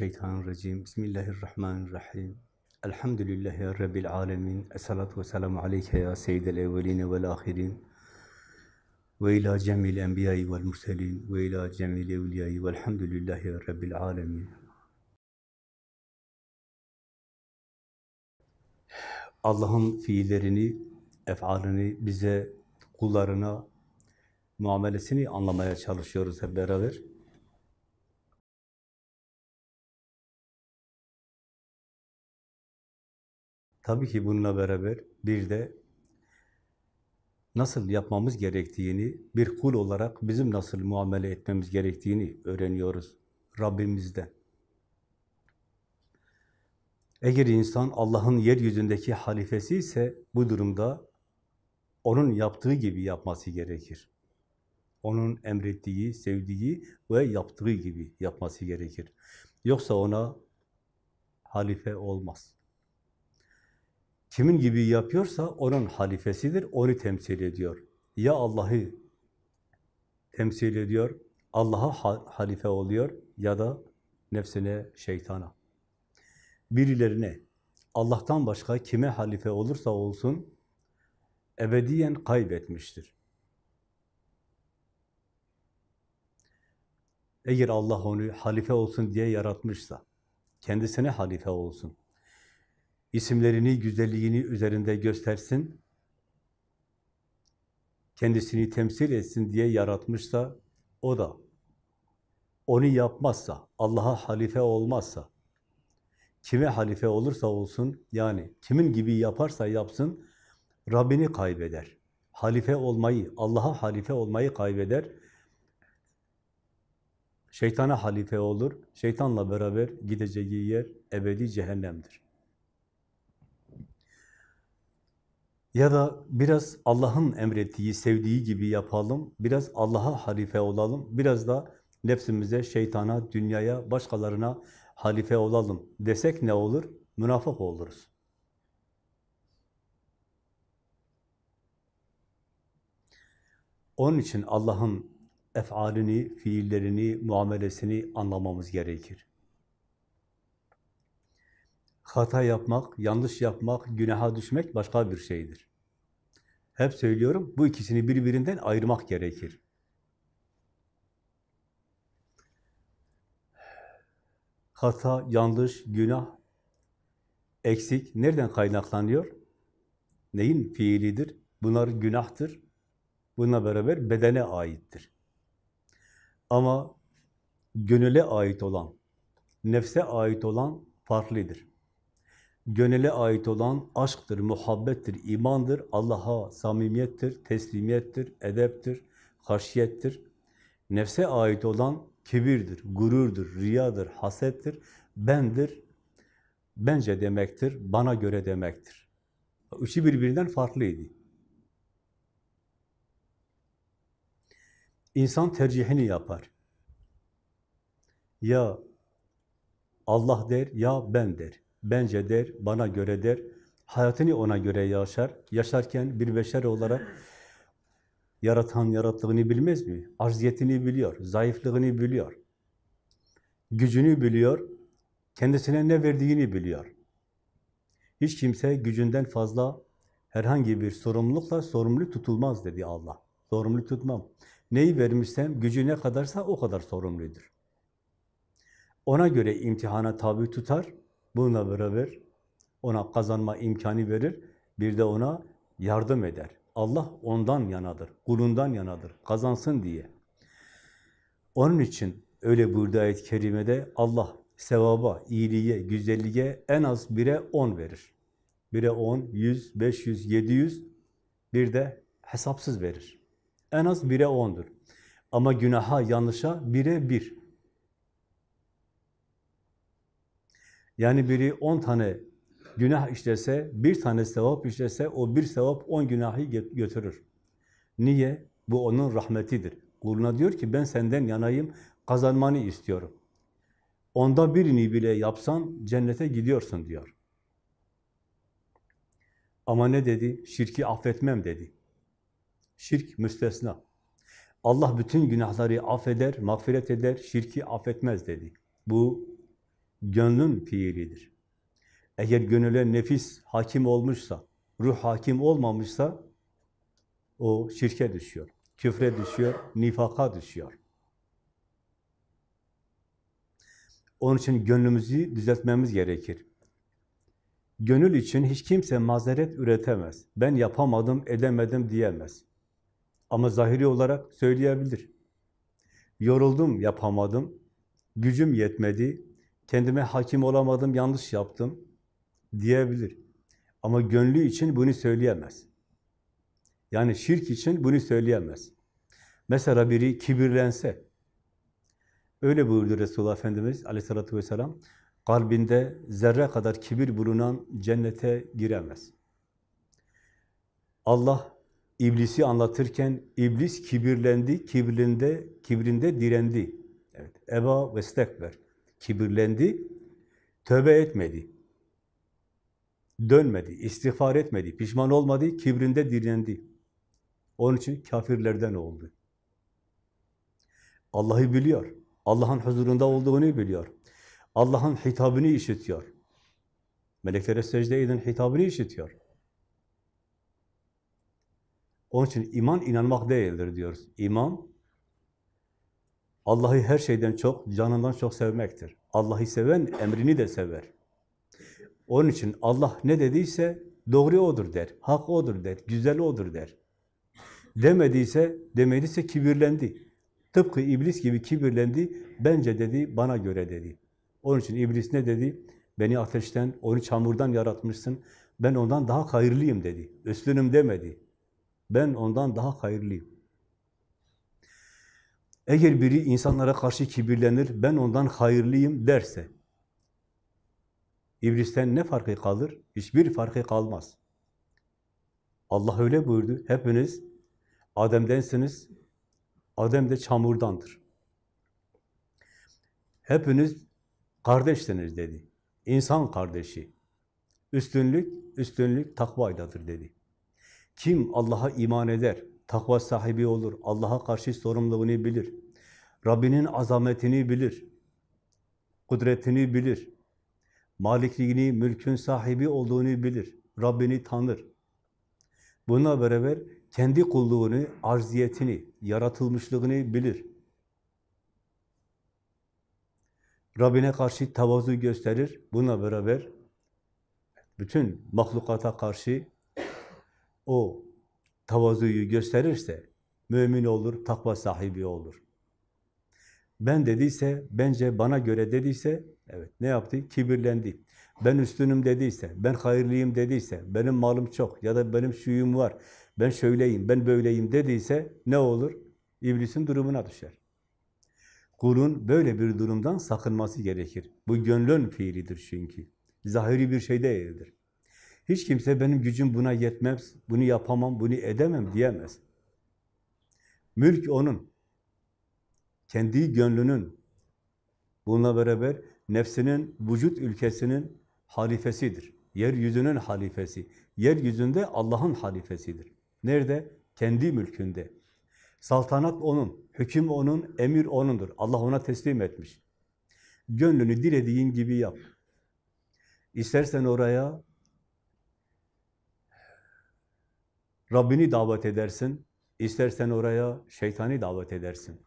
mineşşeytanirracim. Bismillahirrahmanirrahim. Elhamdülillahi Rabbil alemin. Esselatu ve selamu aleyke ya seyyidel evveline vel ahirin. Ve ila cemil enbiyayı vel murselin. Ve ila cemil evliyayı velhamdülillahi Rabbil alemin. Allah'ın fiillerini, efalini bize, kullarına, muamelesini anlamaya çalışıyoruz hep beraber. Tabii ki bununla beraber bir de nasıl yapmamız gerektiğini, bir kul olarak bizim nasıl muamele etmemiz gerektiğini öğreniyoruz Rabbimizden. Eğer insan Allah'ın yeryüzündeki halifesi ise bu durumda onun yaptığı gibi yapması gerekir. Onun emrettiği, sevdiği ve yaptığı gibi yapması gerekir. Yoksa ona halife olmaz. Kimin gibi yapıyorsa onun halifesidir, onu temsil ediyor. Ya Allah'ı temsil ediyor, Allah'a halife oluyor ya da nefsine, şeytana. Birilerine, Allah'tan başka kime halife olursa olsun, ebediyen kaybetmiştir. Eğer Allah onu halife olsun diye yaratmışsa, kendisine halife olsun, isimlerini, güzelliğini üzerinde göstersin, kendisini temsil etsin diye yaratmışsa, o da onu yapmazsa, Allah'a halife olmazsa, kime halife olursa olsun, yani kimin gibi yaparsa yapsın, Rabbini kaybeder. Halife olmayı, Allah'a halife olmayı kaybeder. Şeytana halife olur. Şeytanla beraber gideceği yer ebedi cehennemdir. Ya da biraz Allah'ın emrettiği, sevdiği gibi yapalım, biraz Allah'a halife olalım, biraz da nefsimize, şeytana, dünyaya, başkalarına halife olalım desek ne olur? Münafık oluruz. Onun için Allah'ın efalini, fiillerini, muamelesini anlamamız gerekir. Hata yapmak, yanlış yapmak, günaha düşmek başka bir şeydir. Hep söylüyorum, bu ikisini birbirinden ayırmak gerekir. Hata, yanlış, günah, eksik nereden kaynaklanıyor? Neyin fiilidir? Bunlar günahtır. Bununla beraber bedene aittir. Ama gönüle ait olan, nefse ait olan farklıdır. Gönüle ait olan aşktır, muhabbettir, imandır, Allah'a samimiyettir, teslimiyettir, edeptir, haşiyettir. Nefse ait olan kibirdir, gururdur, riyadır, hasettir, bendir, bence demektir, bana göre demektir. Üçü birbirinden farklıydı. İnsan tercihini yapar. Ya Allah der, ya ben der. Bence der, bana göre der. Hayatını ona göre yaşar. Yaşarken bir beşer olarak yaratan yarattığını bilmez mi? Arziyetini biliyor, zayıflığını biliyor. Gücünü biliyor, kendisine ne verdiğini biliyor. Hiç kimse gücünden fazla herhangi bir sorumlulukla sorumlu tutulmaz dedi Allah. Sorumlu tutmam. Neyi vermişsem, gücü ne kadarsa o kadar sorumludur. Ona göre imtihana tabi tutar, bununla beraber ona kazanma imkanı verir, bir de ona yardım eder. Allah ondan yanadır, kulundan yanadır, kazansın diye. Onun için öyle buyurdu ayet-i kerimede Allah sevaba, iyiliğe, güzelliğe en az bire on verir. Bire on, yüz, beş yüz, yedi yüz, bir de hesapsız verir. En az bire ondur. Ama günaha, yanlışa bire bir. Yani biri on tane günah işlese, bir tane sevap işlese, o bir sevap on günahı götürür. Niye? Bu onun rahmetidir. Kuluna diyor ki ben senden yanayım, kazanmanı istiyorum. Onda birini bile yapsan cennete gidiyorsun diyor. Ama ne dedi? Şirki affetmem dedi. Şirk müstesna. Allah bütün günahları affeder, mağfiret eder, şirki affetmez dedi. Bu gönlün fiilidir. Eğer gönüle nefis hakim olmuşsa, ruh hakim olmamışsa, o şirke düşüyor, küfre düşüyor, nifaka düşüyor. Onun için gönlümüzü düzeltmemiz gerekir. Gönül için hiç kimse mazeret üretemez. Ben yapamadım, edemedim diyemez. Ama zahiri olarak söyleyebilir. Yoruldum, yapamadım. Gücüm yetmedi. Kendime hakim olamadım, yanlış yaptım diyebilir. Ama gönlü için bunu söyleyemez. Yani şirk için bunu söyleyemez. Mesela biri kibirlense, öyle buyurdu Resulullah Efendimiz aleyhissalatü vesselam, kalbinde zerre kadar kibir bulunan cennete giremez. Allah İblisi anlatırken iblis kibirlendi, kibrinde, kibrinde direndi. Evet, eba ve stekber. Kibirlendi, tövbe etmedi. Dönmedi, istiğfar etmedi, pişman olmadı, kibrinde direndi. Onun için kafirlerden oldu. Allah'ı biliyor. Allah'ın huzurunda olduğunu biliyor. Allah'ın hitabını işitiyor. Meleklere secde edin hitabını işitiyor. Onun için iman inanmak değildir diyoruz. İman, Allah'ı her şeyden çok, canından çok sevmektir. Allah'ı seven emrini de sever. Onun için Allah ne dediyse doğru odur der, hak odur der, güzel odur der. Demediyse, demediyse kibirlendi. Tıpkı iblis gibi kibirlendi, bence dedi, bana göre dedi. Onun için iblis ne dedi? Beni ateşten, onu çamurdan yaratmışsın, ben ondan daha hayırlıyım dedi. Üstünüm demedi. Ben ondan daha hayırlıyım. Eğer biri insanlara karşı kibirlenir, ben ondan hayırlıyım derse, İblisten ne farkı kalır? Hiçbir farkı kalmaz. Allah öyle buyurdu. Hepiniz Adem'densiniz. Adem de çamurdandır. Hepiniz kardeşsiniz dedi. İnsan kardeşi. Üstünlük, üstünlük takvaydadır dedi. Kim Allah'a iman eder, takva sahibi olur, Allah'a karşı sorumluluğunu bilir, Rabbinin azametini bilir, kudretini bilir, malikliğini, mülkün sahibi olduğunu bilir, Rabbini tanır. Buna beraber kendi kulluğunu, arziyetini, yaratılmışlığını bilir. Rabbine karşı tevazu gösterir. Buna beraber bütün mahlukata karşı o tavazuyu gösterirse mümin olur, takva sahibi olur. Ben dediyse, bence bana göre dediyse, evet ne yaptı? Kibirlendi. Ben üstünüm dediyse, ben hayırlıyım dediyse, benim malım çok ya da benim şuyum var, ben şöyleyim, ben böyleyim dediyse ne olur? İblisin durumuna düşer. Kulun böyle bir durumdan sakınması gerekir. Bu gönlün fiilidir çünkü. Zahiri bir şey değildir. Hiç kimse benim gücüm buna yetmez, bunu yapamam, bunu edemem diyemez. Mülk onun. Kendi gönlünün. Bununla beraber nefsinin, vücut ülkesinin halifesidir. Yeryüzünün halifesi. Yeryüzünde Allah'ın halifesidir. Nerede? Kendi mülkünde. Saltanat onun, hüküm onun, emir onundur. Allah ona teslim etmiş. Gönlünü dilediğin gibi yap. İstersen oraya Rabbini davet edersin, istersen oraya şeytani davet edersin.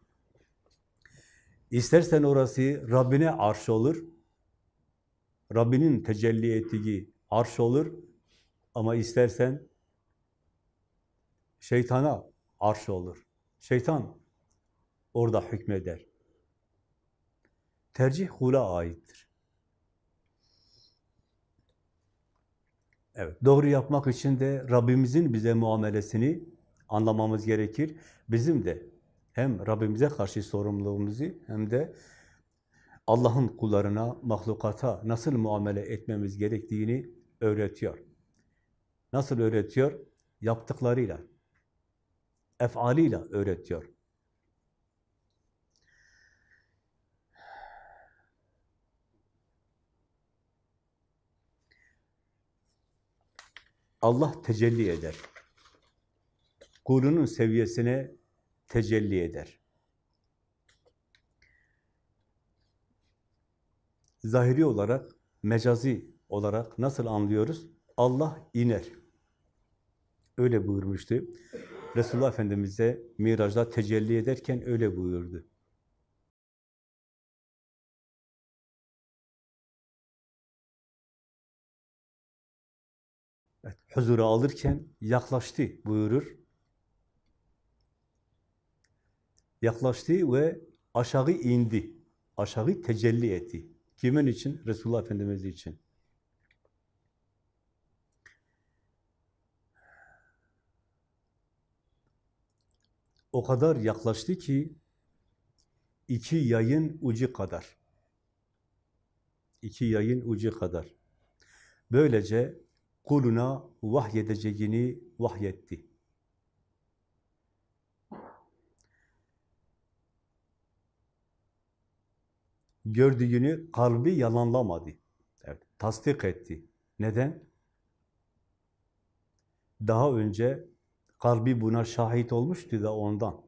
İstersen orası Rabbine arş olur, Rabbinin tecelli ettiği arş olur ama istersen şeytana arş olur. Şeytan orada hükmeder. Tercih kula aittir. Evet, doğru yapmak için de Rabbimizin bize muamelesini anlamamız gerekir. Bizim de hem Rabbimize karşı sorumluluğumuzu hem de Allah'ın kullarına, mahlukata nasıl muamele etmemiz gerektiğini öğretiyor. Nasıl öğretiyor? Yaptıklarıyla, efaliyle öğretiyor. Allah tecelli eder. Kulunun seviyesine tecelli eder. zahiri olarak, mecazi olarak nasıl anlıyoruz? Allah iner. Öyle buyurmuştu. Resulullah Efendimiz'e Miraç'ta tecelli ederken öyle buyurdu. Huzura alırken yaklaştı buyurur. Yaklaştı ve aşağı indi. Aşağı tecelli etti. Kimin için? Resulullah Efendimiz için. O kadar yaklaştı ki iki yayın ucu kadar. İki yayın ucu kadar. Böylece kuluna vahyedeceğini vahyetti. Gördüğünü kalbi yalanlamadı. Evet, tasdik etti. Neden? Daha önce kalbi buna şahit olmuştu da ondan.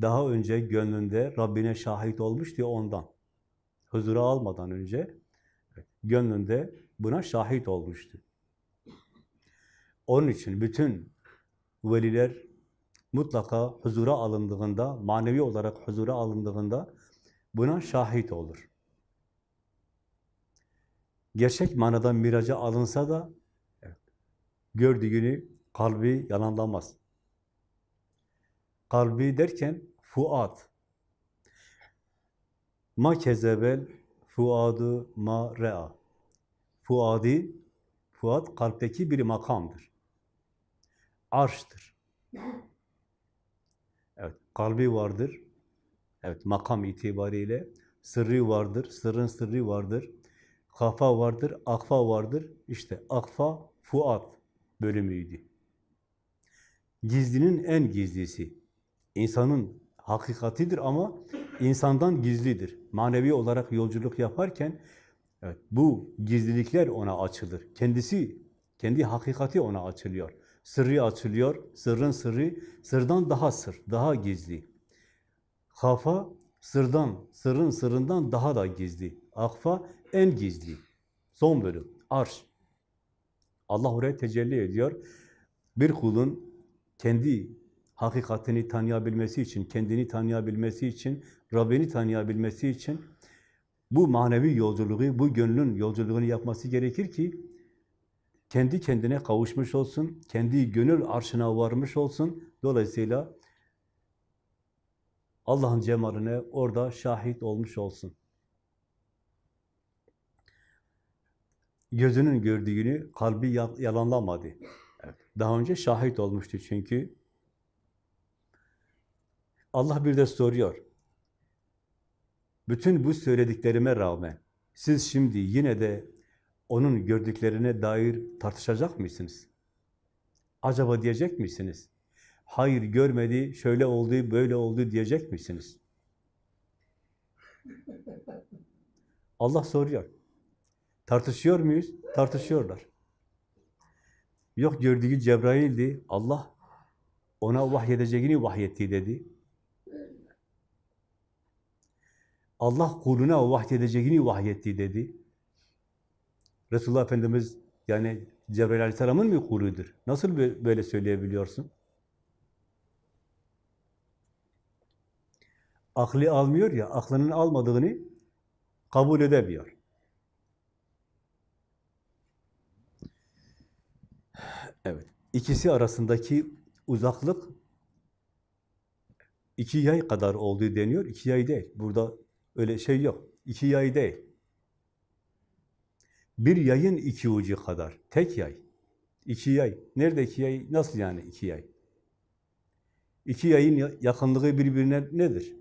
Daha önce gönlünde Rabbine şahit olmuştu ondan. Huzura almadan önce gönlünde buna şahit olmuştu. Onun için bütün veliler mutlaka huzura alındığında, manevi olarak huzura alındığında buna şahit olur. Gerçek manada miraca alınsa da evet, gördüğünü kalbi yalanlamaz. Kalbi derken fuat. Ma kezebel fuadu ma re'a. Fuadi, fuat kalpteki bir makamdır. Arştır. Evet, kalbi vardır. Evet, makam itibariyle sırrı vardır, sırrın sırrı vardır. Kafa vardır, akfa vardır. İşte akfa, fuat bölümüydü. Gizlinin en gizlisi. İnsanın hakikatidir ama insandan gizlidir. Manevi olarak yolculuk yaparken evet, bu gizlilikler ona açılır. Kendisi, kendi hakikati ona açılıyor. Sırrı açılıyor, sırrın sırrı, sırdan daha sır, daha gizli. Kafa, sırdan, sırrın sırrından daha da gizli. Akfa, en gizli. Son bölüm, arş. Allah oraya tecelli ediyor. Bir kulun kendi hakikatini tanıyabilmesi için, kendini tanıyabilmesi için, Rabbini tanıyabilmesi için bu manevi yolculuğu, bu gönlün yolculuğunu yapması gerekir ki kendi kendine kavuşmuş olsun, kendi gönül arşına varmış olsun. Dolayısıyla Allah'ın cemaline orada şahit olmuş olsun. Gözünün gördüğünü kalbi yalanlamadı. Evet. Daha önce şahit olmuştu çünkü. Allah bir de soruyor. Bütün bu söylediklerime rağmen siz şimdi yine de onun gördüklerine dair tartışacak mısınız? Acaba diyecek misiniz? Hayır görmedi, şöyle oldu, böyle oldu diyecek misiniz? Allah soruyor. Tartışıyor muyuz? Tartışıyorlar. Yok gördüğü Cebrail'di. Allah ona vahyedeceğini vahyetti dedi. Allah kuluna vahyedeceğini vahyetti dedi. Resulullah Efendimiz yani Cebrail Aleyhisselam'ın mı kuludur? Nasıl böyle söyleyebiliyorsun? Aklı almıyor ya, aklının almadığını kabul edemiyor. Evet, ikisi arasındaki uzaklık iki yay kadar olduğu deniyor. İki yay değil. Burada öyle şey yok. İki yay değil. Bir yayın iki ucu kadar. Tek yay. İki yay. Nerede iki yay? Nasıl yani iki yay? İki yayın yakınlığı birbirine nedir?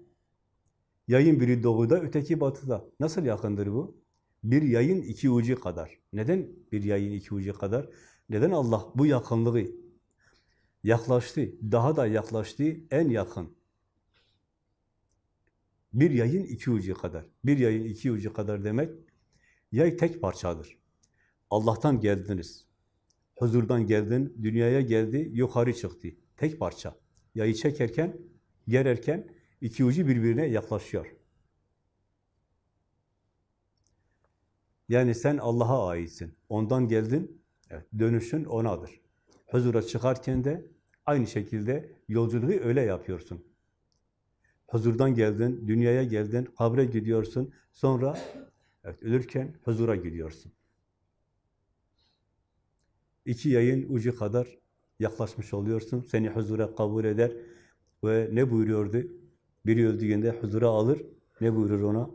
Yayın biri doğuda, öteki batıda. Nasıl yakındır bu? Bir yayın iki ucu kadar. Neden bir yayın iki ucu kadar? Neden Allah bu yakınlığı yaklaştı, daha da yaklaştı, en yakın. Bir yayın iki ucu kadar. Bir yayın iki ucu kadar demek, yay tek parçadır. Allah'tan geldiniz. Huzurdan geldin, dünyaya geldi, yukarı çıktı. Tek parça. Yayı çekerken, gererken iki ucu birbirine yaklaşıyor. Yani sen Allah'a aitsin. Ondan geldin, evet, dönüşün O'nadır. Huzura çıkarken de aynı şekilde yolculuğu öyle yapıyorsun. Huzurdan geldin, dünyaya geldin, kabre gidiyorsun. Sonra evet, ölürken huzura gidiyorsun. İki yayın ucu kadar yaklaşmış oluyorsun. Seni huzura kabul eder ve ne buyuruyordu? Biri öldüğünde huzura alır. Ne buyurur ona?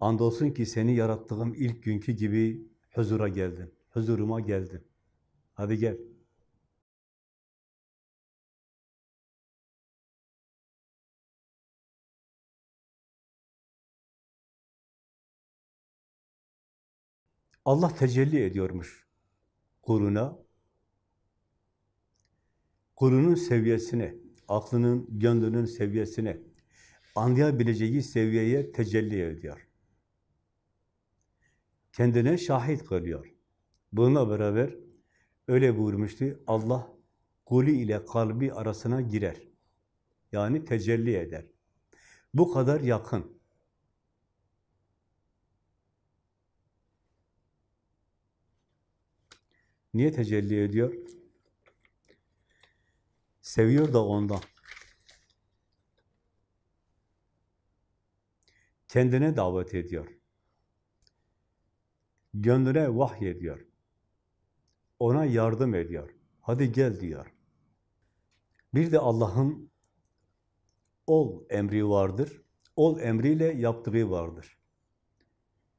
Andolsun ki seni yarattığım ilk günkü gibi huzura geldin. Huzuruma geldin. Hadi gel. Allah tecelli ediyormuş kuluna. Kulunun seviyesine, aklının, gönlünün seviyesine, anlayabileceği seviyeye tecelli ediyor. Kendine şahit kılıyor. Bununla beraber öyle buyurmuştu, Allah kulü ile kalbi arasına girer. Yani tecelli eder. Bu kadar yakın. Niye tecelli ediyor? Seviyor da ondan. Kendine davet ediyor. Gönlüne vahy ediyor. Ona yardım ediyor. Hadi gel diyor. Bir de Allah'ın ol emri vardır. Ol emriyle yaptığı vardır.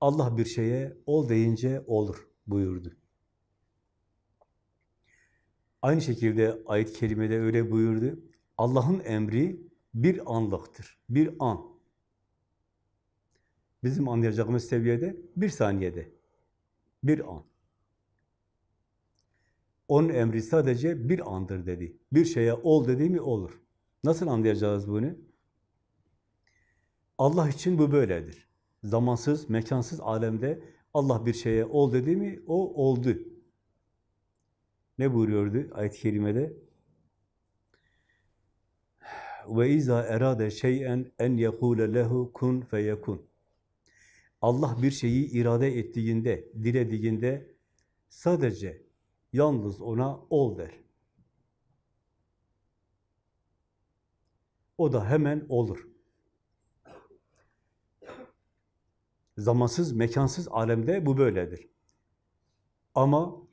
Allah bir şeye ol deyince olur buyurdu. Aynı şekilde ayet-i kerimede öyle buyurdu. Allah'ın emri bir anlıktır. Bir an. Bizim anlayacağımız seviyede bir saniyede. Bir an. Onun emri sadece bir andır dedi. Bir şeye ol dedi mi olur. Nasıl anlayacağız bunu? Allah için bu böyledir. Zamansız, mekansız alemde Allah bir şeye ol dedi mi o oldu. Ne buyuruyordu ayet-i kerimede? Ve iza erade şey'en en yekule lehu kun feyekun. Allah bir şeyi irade ettiğinde, dilediğinde sadece yalnız ona ol der. O da hemen olur. Zamansız, mekansız alemde bu böyledir. Ama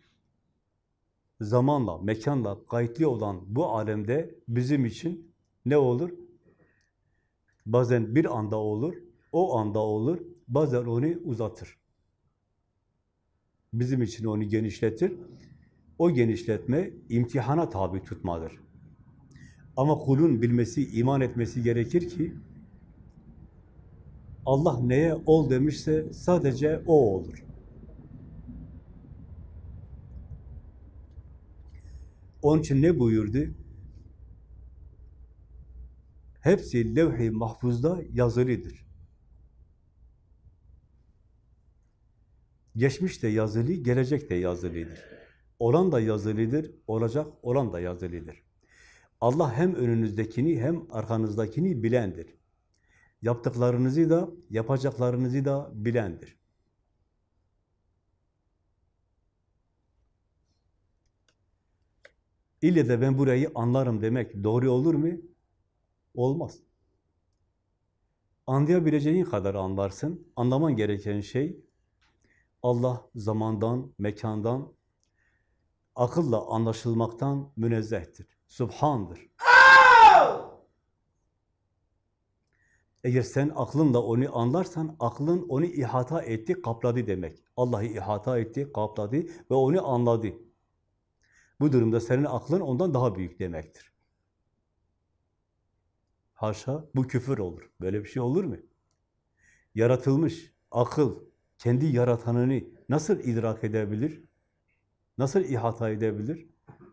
zamanla, mekanla kayıtlı olan bu alemde bizim için ne olur? Bazen bir anda olur, o anda olur, bazen onu uzatır. Bizim için onu genişletir. O genişletme imtihana tabi tutmadır. Ama kulun bilmesi, iman etmesi gerekir ki Allah neye ol demişse sadece o olur. Onun için ne buyurdu? Hepsi levh-i mahfuzda yazılıdır. Geçmiş de yazılı, gelecek de yazılıdır. Olan da yazılıdır, olacak olan da yazılıdır. Allah hem önünüzdekini hem arkanızdakini bilendir. Yaptıklarınızı da, yapacaklarınızı da bilendir. İlle de ben burayı anlarım demek doğru olur mu? Olmaz. Anlayabileceğin kadar anlarsın. Anlaman gereken şey Allah zamandan, mekandan, akılla anlaşılmaktan münezzehtir. Subhandır. Eğer sen aklınla onu anlarsan, aklın onu ihata etti, kapladı demek. Allah'ı ihata etti, kapladı ve onu anladı. Bu durumda senin aklın ondan daha büyük demektir. Haşa, bu küfür olur. Böyle bir şey olur mu? Yaratılmış akıl, kendi yaratanını nasıl idrak edebilir? Nasıl ihata edebilir?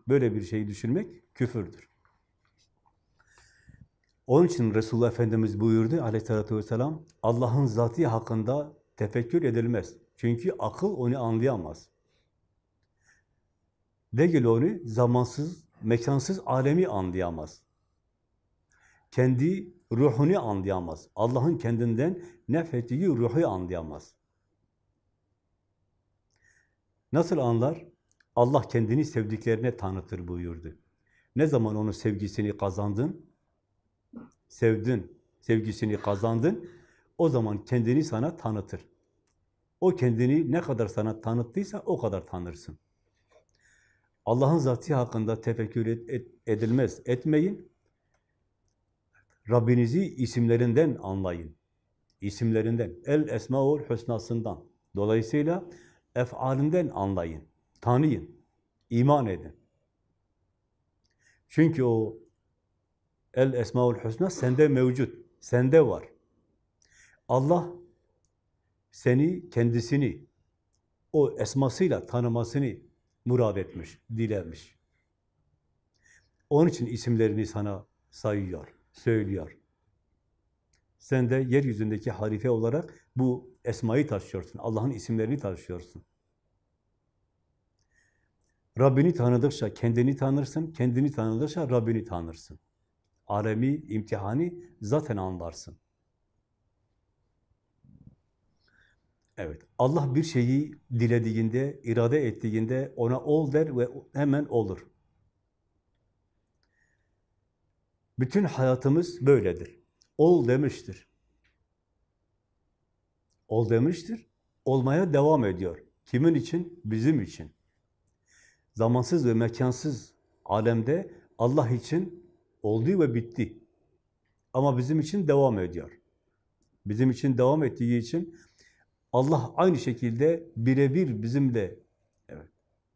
Böyle bir şeyi düşünmek küfürdür. Onun için Resulullah Efendimiz buyurdu aleyhissalatü vesselam, Allah'ın zatı hakkında tefekkür edilmez. Çünkü akıl onu anlayamaz. Değil onu zamansız, mekansız alemi anlayamaz. Kendi ruhunu anlayamaz. Allah'ın kendinden nefettiği ruhu anlayamaz. Nasıl anlar? Allah kendini sevdiklerine tanıtır buyurdu. Ne zaman onun sevgisini kazandın, sevdin, sevgisini kazandın, o zaman kendini sana tanıtır. O kendini ne kadar sana tanıttıysa o kadar tanırsın. Allah'ın zatı hakkında tefekkür et, et, edilmez, etmeyin. Rabbinizi isimlerinden anlayın. İsimlerinden, El Esmaül Hüsna'sından. Dolayısıyla efalinden anlayın, tanıyın, iman edin. Çünkü o El Esmaül Hüsna sende mevcut, sende var. Allah seni, kendisini, o esmasıyla tanımasını murad etmiş, dilemiş. Onun için isimlerini sana sayıyor, söylüyor. Sen de yeryüzündeki halife olarak bu esmayı taşıyorsun, Allah'ın isimlerini taşıyorsun. Rabbini tanıdıkça kendini tanırsın, kendini tanıdıkça Rabbini tanırsın. Alemi, imtihanı zaten anlarsın. Evet, Allah bir şeyi dilediğinde, irade ettiğinde ona ol der ve hemen olur. Bütün hayatımız böyledir. Ol demiştir. Ol demiştir, olmaya devam ediyor. Kimin için? Bizim için. Zamansız ve mekansız alemde Allah için oldu ve bitti. Ama bizim için devam ediyor. Bizim için devam ettiği için Allah aynı şekilde birebir bizimle evet,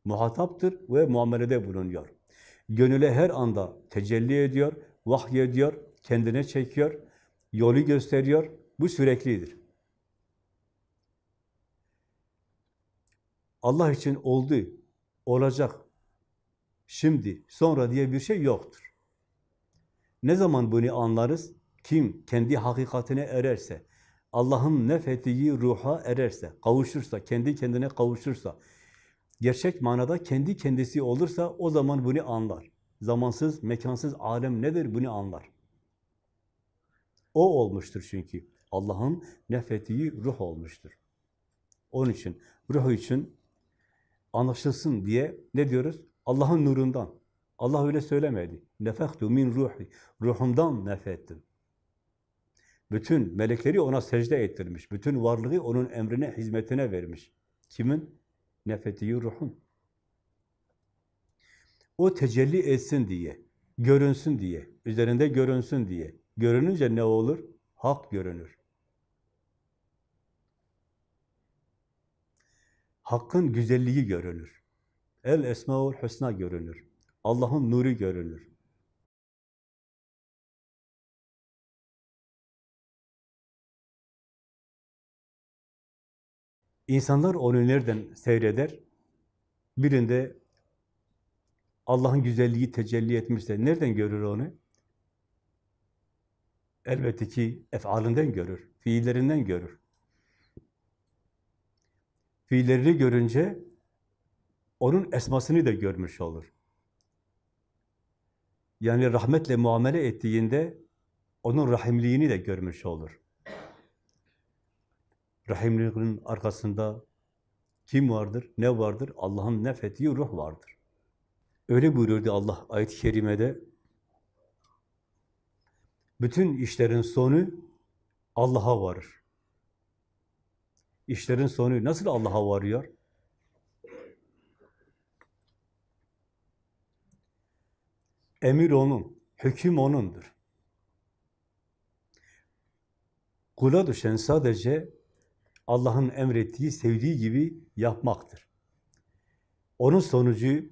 muhataptır ve muamelede bulunuyor. Gönüle her anda tecelli ediyor, vahiy ediyor, kendine çekiyor, yolu gösteriyor. Bu süreklidir. Allah için oldu, olacak, şimdi, sonra diye bir şey yoktur. Ne zaman bunu anlarız? Kim kendi hakikatine ererse, Allah'ın nefettiği ruha ererse, kavuşursa, kendi kendine kavuşursa, gerçek manada kendi kendisi olursa o zaman bunu anlar. Zamansız, mekansız alem nedir bunu anlar. O olmuştur çünkü. Allah'ın nefettiği ruh olmuştur. Onun için, ruh için anlaşılsın diye ne diyoruz? Allah'ın nurundan. Allah öyle söylemedi. Nefektu min ruhi. Ruhumdan nefettim. Bütün melekleri ona secde ettirmiş. Bütün varlığı onun emrine, hizmetine vermiş. Kimin? Nefettiği ruhun. O tecelli etsin diye, görünsün diye, üzerinde görünsün diye. Görününce ne olur? Hak görünür. Hakkın güzelliği görünür. El Esmaül Hüsna görünür. Allah'ın nuru görünür. İnsanlar onu nereden seyreder? Birinde Allah'ın güzelliği tecelli etmişse nereden görür onu? Elbette ki efalinden görür, fiillerinden görür. Fiillerini görünce onun esmasını da görmüş olur. Yani rahmetle muamele ettiğinde onun rahimliğini de görmüş olur. Rahimliğinin arkasında kim vardır, ne vardır? Allah'ın nefettiği ruh vardır. Öyle buyurdu Allah ayet-i kerimede. Bütün işlerin sonu Allah'a varır. İşlerin sonu nasıl Allah'a varıyor? Emir O'nun, hüküm O'nundur. Kula düşen sadece Allah'ın emrettiği, sevdiği gibi yapmaktır. Onun sonucu,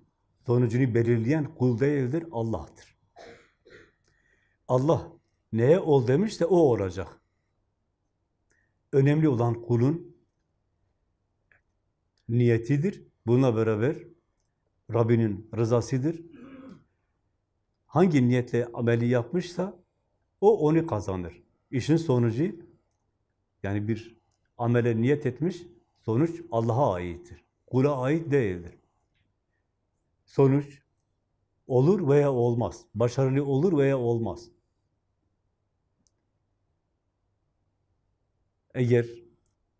sonucunu belirleyen kul değildir, Allah'tır. Allah neye ol demişse o olacak. Önemli olan kulun niyetidir. Buna beraber Rabbinin rızasıdır. Hangi niyetle ameli yapmışsa o onu kazanır. İşin sonucu yani bir amele niyet etmiş, sonuç Allah'a aittir. Kula ait değildir. Sonuç olur veya olmaz. Başarılı olur veya olmaz. Eğer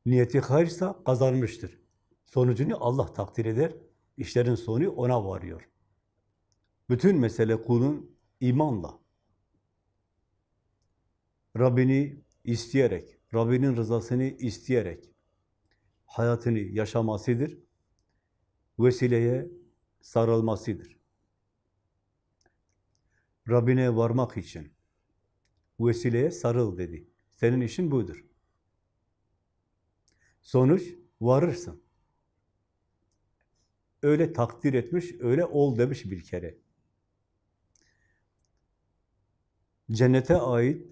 niyeti hayırsa kazanmıştır. Sonucunu Allah takdir eder. İşlerin sonu ona varıyor. Bütün mesele kulun imanla, Rabbini isteyerek, Rabbinin rızasını isteyerek hayatını yaşamasıdır. Vesileye sarılmasıdır. Rabbine varmak için vesileye sarıl dedi. Senin işin budur. Sonuç varırsın. Öyle takdir etmiş, öyle ol demiş bir kere. Cennete ait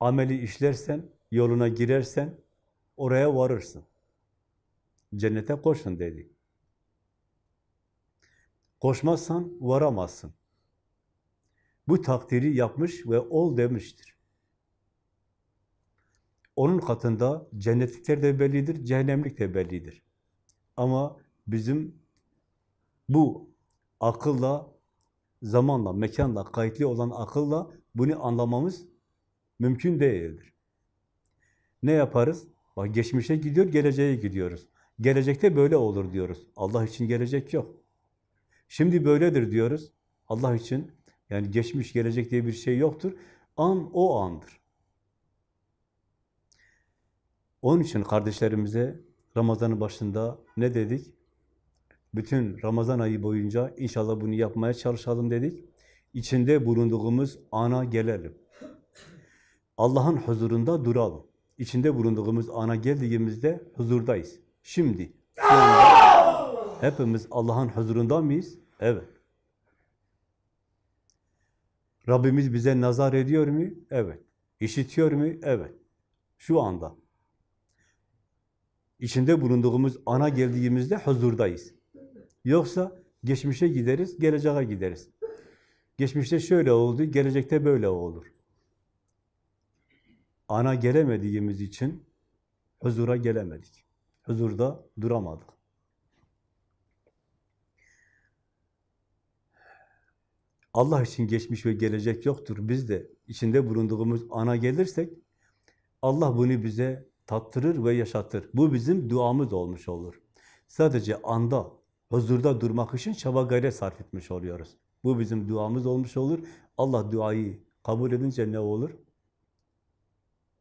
ameli işlersen, yoluna girersen oraya varırsın. Cennete koşun dedi. Koşmazsan varamazsın. Bu takdiri yapmış ve ol demiştir. Onun katında cennetlikler de bellidir, cehennemlik de bellidir. Ama bizim bu akılla, zamanla, mekanla, kayıtlı olan akılla bunu anlamamız mümkün değildir. Ne yaparız? Bak geçmişe gidiyor, geleceğe gidiyoruz. Gelecekte böyle olur diyoruz. Allah için gelecek yok. Şimdi böyledir diyoruz. Allah için yani geçmiş, gelecek diye bir şey yoktur. An o andır. Onun için kardeşlerimize Ramazan'ın başında ne dedik? Bütün Ramazan ayı boyunca inşallah bunu yapmaya çalışalım dedik. İçinde bulunduğumuz ana gelelim. Allah'ın huzurunda duralım. İçinde bulunduğumuz ana geldiğimizde huzurdayız. Şimdi, hepimiz Allah'ın huzurunda mıyız? Evet. Rabbimiz bize nazar ediyor mu? Evet. İşitiyor mu? Evet. Şu anda. İçinde bulunduğumuz ana geldiğimizde huzurdayız. Yoksa geçmişe gideriz, geleceğe gideriz. Geçmişte şöyle oldu, gelecekte böyle olur. Ana gelemediğimiz için huzura gelemedik. Huzurda duramadık. Allah için geçmiş ve gelecek yoktur. Biz de içinde bulunduğumuz ana gelirsek Allah bunu bize tattırır ve yaşatır. Bu bizim duamız olmuş olur. Sadece anda, huzurda durmak için çaba gayret sarf etmiş oluyoruz. Bu bizim duamız olmuş olur. Allah duayı kabul edince ne olur?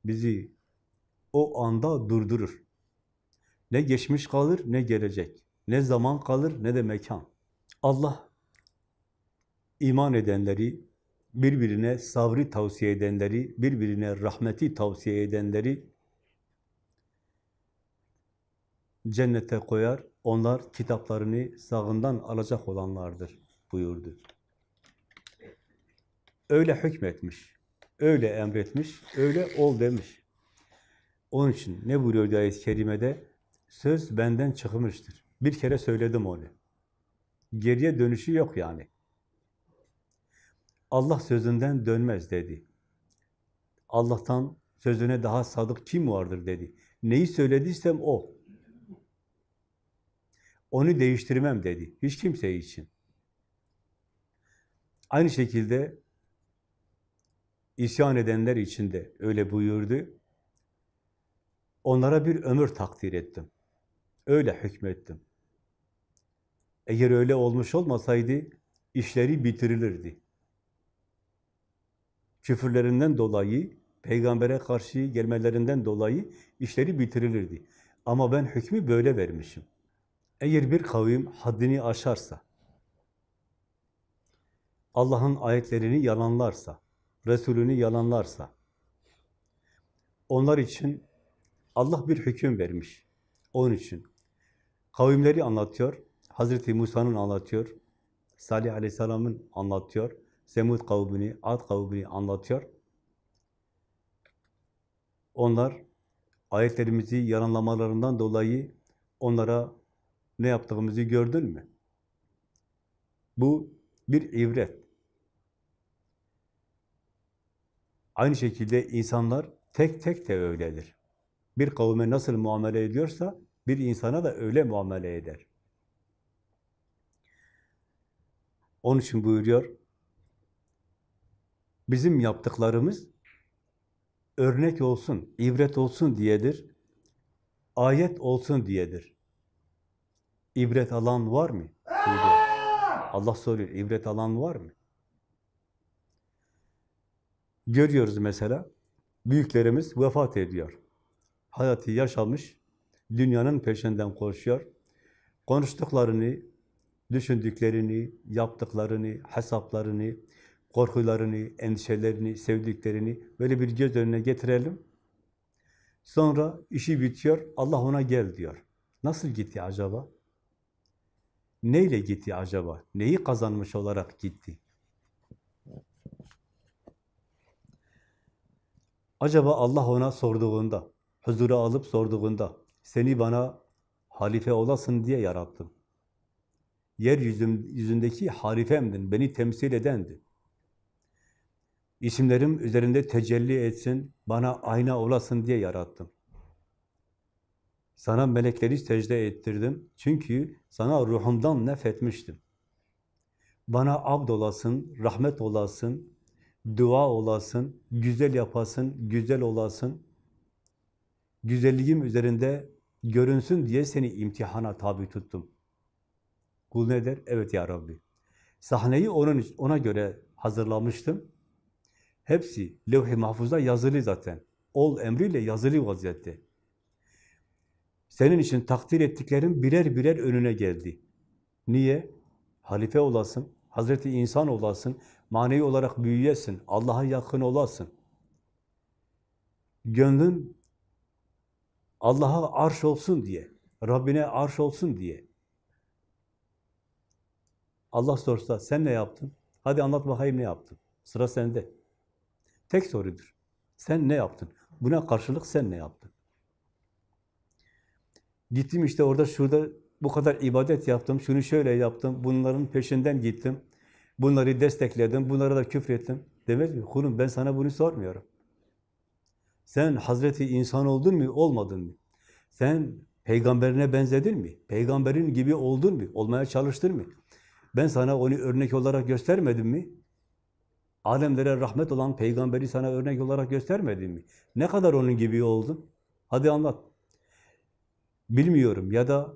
Bizi o anda durdurur. Ne geçmiş kalır ne gelecek. Ne zaman kalır ne de mekan. Allah iman edenleri, birbirine sabrı tavsiye edenleri, birbirine rahmeti tavsiye edenleri cennete koyar. Onlar kitaplarını sağından alacak olanlardır buyurdu. Öyle hükmetmiş, öyle emretmiş, öyle ol demiş. Onun için ne buyuruyor ayet-i kerimede? Söz benden çıkmıştır. Bir kere söyledim onu. Geriye dönüşü yok yani. Allah sözünden dönmez dedi. Allah'tan sözüne daha sadık kim vardır dedi. Neyi söylediysem o. Onu değiştirmem dedi. Hiç kimse için. Aynı şekilde isyan edenler için de öyle buyurdu. Onlara bir ömür takdir ettim. Öyle hükmettim. Eğer öyle olmuş olmasaydı işleri bitirilirdi. Küfürlerinden dolayı, peygambere karşı gelmelerinden dolayı işleri bitirilirdi. Ama ben hükmü böyle vermişim. Eğer bir kavim haddini aşarsa, Allah'ın ayetlerini yalanlarsa, Resulünü yalanlarsa, onlar için Allah bir hüküm vermiş. Onun için kavimleri anlatıyor, Hazreti Musa'nın anlatıyor, Salih Aleyhisselam'ın anlatıyor, Semud kavmini, Ad kavmini anlatıyor. Onlar ayetlerimizi yalanlamalarından dolayı onlara ne yaptığımızı gördün mü? Bu bir ibret. Aynı şekilde insanlar tek tek de öyledir. Bir kavme nasıl muamele ediyorsa bir insana da öyle muamele eder. Onun için buyuruyor, bizim yaptıklarımız örnek olsun, ibret olsun diyedir, ayet olsun diyedir. İbret alan var mı? Allah soruyor, ibret alan var mı? Görüyoruz mesela, büyüklerimiz vefat ediyor. Hayatı yaşamış, dünyanın peşinden koşuyor. Konuştuklarını, düşündüklerini, yaptıklarını, hesaplarını, korkularını, endişelerini, sevdiklerini böyle bir göz önüne getirelim. Sonra işi bitiyor, Allah ona gel diyor. Nasıl gitti acaba? Neyle gitti acaba? Neyi kazanmış olarak gitti? Acaba Allah ona sorduğunda, huzura alıp sorduğunda, seni bana halife olasın diye yarattım. Yeryüzüm yüzündeki halifemdin, beni temsil edendin. İsimlerim üzerinde tecelli etsin, bana ayna olasın diye yarattım. Sana melekleri secde ettirdim. Çünkü sana ruhumdan nefetmiştim. Bana abd olasın, rahmet olasın, dua olasın, güzel yapasın, güzel olasın. Güzelliğim üzerinde görünsün diye seni imtihana tabi tuttum. Kul ne der? Evet ya Rabbi. Sahneyi onun ona göre hazırlamıştım. Hepsi levh-i mahfuzda yazılı zaten. Ol emriyle yazılı vaziyette. Senin için takdir ettiklerim birer birer önüne geldi. Niye? Halife olasın, Hazreti insan olasın, manevi olarak büyüyesin, Allah'a yakın olasın. Gönlün Allah'a arş olsun diye, Rabbine arş olsun diye. Allah sorsa sen ne yaptın? Hadi anlat bakayım ne yaptın? Sıra sende. Tek sorudur. Sen ne yaptın? Buna karşılık sen ne yaptın? Gittim işte orada şurada bu kadar ibadet yaptım, şunu şöyle yaptım, bunların peşinden gittim. Bunları destekledim, bunlara da küfrettim. Demez mi? Kulum ben sana bunu sormuyorum. Sen Hazreti insan oldun mu, olmadın mı? Sen peygamberine benzedin mi? Peygamberin gibi oldun mu? Olmaya çalıştın mı? Ben sana onu örnek olarak göstermedim mi? Alemlere rahmet olan peygamberi sana örnek olarak göstermedim mi? Ne kadar onun gibi oldun? Hadi anlat. Bilmiyorum ya da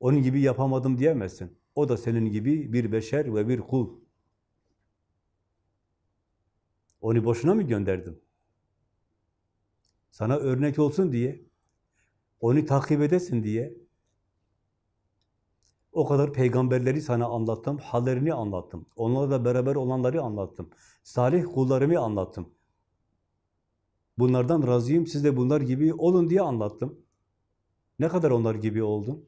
onun gibi yapamadım diyemezsin. O da senin gibi bir beşer ve bir kul. Onu boşuna mı gönderdim? Sana örnek olsun diye, onu takip edesin diye, o kadar peygamberleri sana anlattım, hallerini anlattım. Onlarla beraber olanları anlattım. Salih kullarımı anlattım. Bunlardan razıyım, siz de bunlar gibi olun diye anlattım. Ne kadar onlar gibi oldun?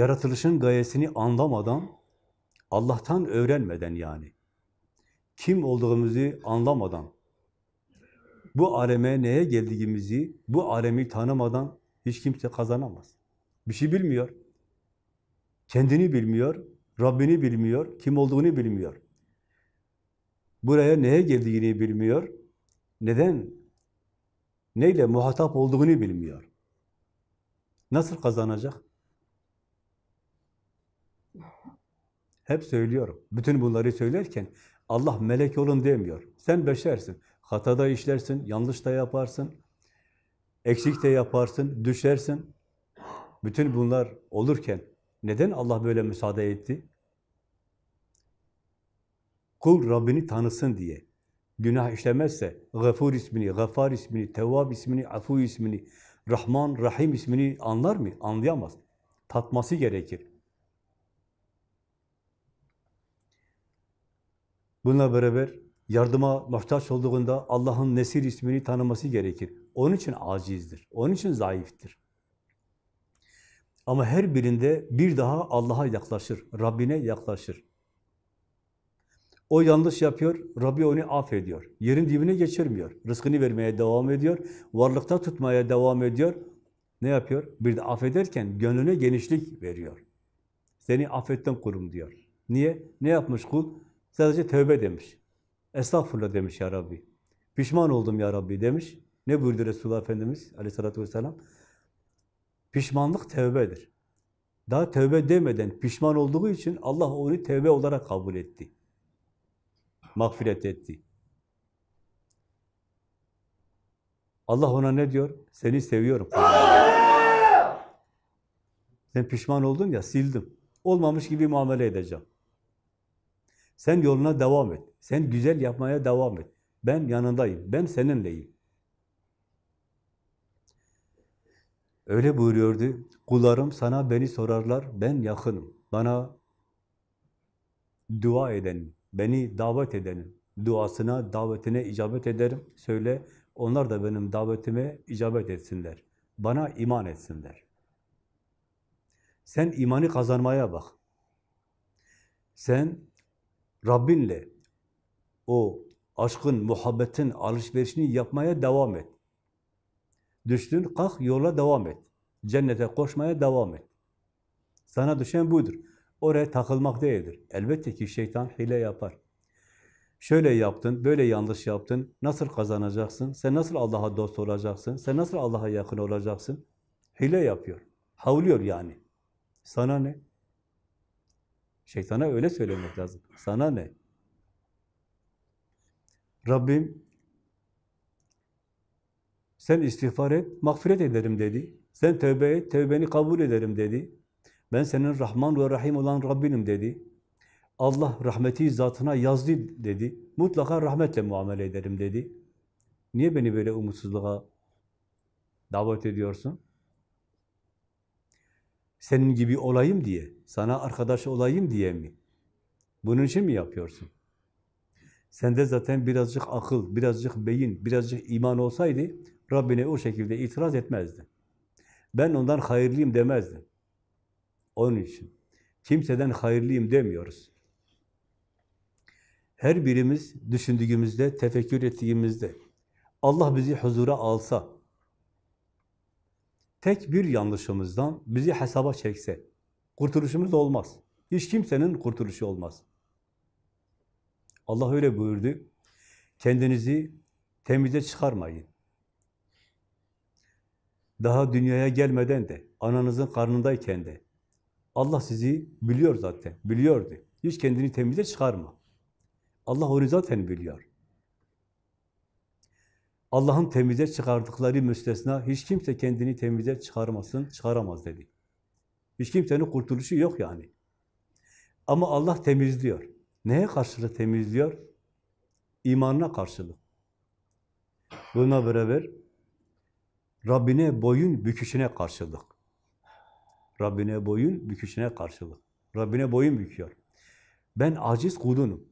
Yaratılışın gayesini anlamadan, Allah'tan öğrenmeden yani, kim olduğumuzu anlamadan, bu aleme neye geldiğimizi, bu alemi tanımadan hiç kimse kazanamaz. Bir şey bilmiyor. Kendini bilmiyor, Rabbini bilmiyor, kim olduğunu bilmiyor. Buraya neye geldiğini bilmiyor, neden, neyle muhatap olduğunu bilmiyor. Nasıl kazanacak? Hep söylüyorum. Bütün bunları söylerken Allah melek olun demiyor. Sen beşersin. Hatada işlersin, yanlış da yaparsın, eksik de yaparsın, düşersin. Bütün bunlar olurken neden Allah böyle müsaade etti? Kul Rabbini tanısın diye. Günah işlemezse Gafur ismini, Gafar ismini, Tevvab ismini, Afu ismini, Rahman, Rahim ismini anlar mı? Anlayamaz. Tatması gerekir. Bununla beraber yardıma muhtaç olduğunda Allah'ın Nesir ismini tanıması gerekir. Onun için acizdir. Onun için zayıftır. Ama her birinde bir daha Allah'a yaklaşır, Rabbine yaklaşır. O yanlış yapıyor, Rabbi onu affediyor. Yerin dibine geçirmiyor. Rızkını vermeye devam ediyor, varlıkta tutmaya devam ediyor. Ne yapıyor? Bir de affederken gönlüne genişlik veriyor. Seni affettim kurum diyor. Niye? Ne yapmış kul? Sadece tövbe demiş. Estağfurullah demiş ya Rabbi. Pişman oldum ya Rabbi demiş. Ne buyurdu Resulullah Efendimiz aleyhissalatü vesselam? Pişmanlık tövbedir. Daha tövbe demeden pişman olduğu için Allah onu tövbe olarak kabul etti. Mağfiret etti. Allah ona ne diyor? Seni seviyorum. Sen pişman oldun ya sildim. Olmamış gibi muamele edeceğim. Sen yoluna devam et. Sen güzel yapmaya devam et. Ben yanındayım. Ben seninleyim. Öyle buyuruyordu. Kullarım sana beni sorarlar. Ben yakınım. Bana dua edenin, beni davet edenin duasına, davetine icabet ederim. Söyle, onlar da benim davetime icabet etsinler. Bana iman etsinler. Sen imanı kazanmaya bak. Sen Rabbinle o aşkın, muhabbetin alışverişini yapmaya devam et. Düştün, kalk yola devam et. Cennete koşmaya devam et. Sana düşen budur. Oraya takılmak değildir. Elbette ki şeytan hile yapar. Şöyle yaptın, böyle yanlış yaptın. Nasıl kazanacaksın? Sen nasıl Allah'a dost olacaksın? Sen nasıl Allah'a yakın olacaksın? Hile yapıyor. Havlıyor yani. Sana ne? Şeytana öyle söylemek lazım. Sana ne? Rabbim sen istiğfar et, mağfiret ederim dedi. Sen tövbe et, tövbeni kabul ederim dedi. Ben senin Rahman ve Rahim olan Rabbinim dedi. Allah rahmeti zatına yazdı dedi. Mutlaka rahmetle muamele ederim dedi. Niye beni böyle umutsuzluğa davet ediyorsun? Senin gibi olayım diye, sana arkadaş olayım diye mi? Bunun için mi yapıyorsun? Sende zaten birazcık akıl, birazcık beyin, birazcık iman olsaydı Rabbine o şekilde itiraz etmezdin. Ben ondan hayırlıyım demezdin. Onun için kimseden hayırlıyım demiyoruz. Her birimiz düşündüğümüzde, tefekkür ettiğimizde Allah bizi huzura alsa, tek bir yanlışımızdan bizi hesaba çekse, kurtuluşumuz olmaz. Hiç kimsenin kurtuluşu olmaz. Allah öyle buyurdu. Kendinizi temize çıkarmayın. Daha dünyaya gelmeden de, ananızın karnındayken de, Allah sizi biliyor zaten, biliyordu. Hiç kendini temize çıkarma. Allah onu zaten biliyor. Allah'ın temize çıkardıkları müstesna hiç kimse kendini temize çıkarmasın, çıkaramaz dedi. Hiç kimsenin kurtuluşu yok yani. Ama Allah temizliyor. Neye karşılık temizliyor? İmanına karşılık. Buna beraber Rabbine boyun büküşüne karşılık. Rabbine boyun büküşüne karşılık. Rabbine boyun büküyor. Ben aciz kulunum.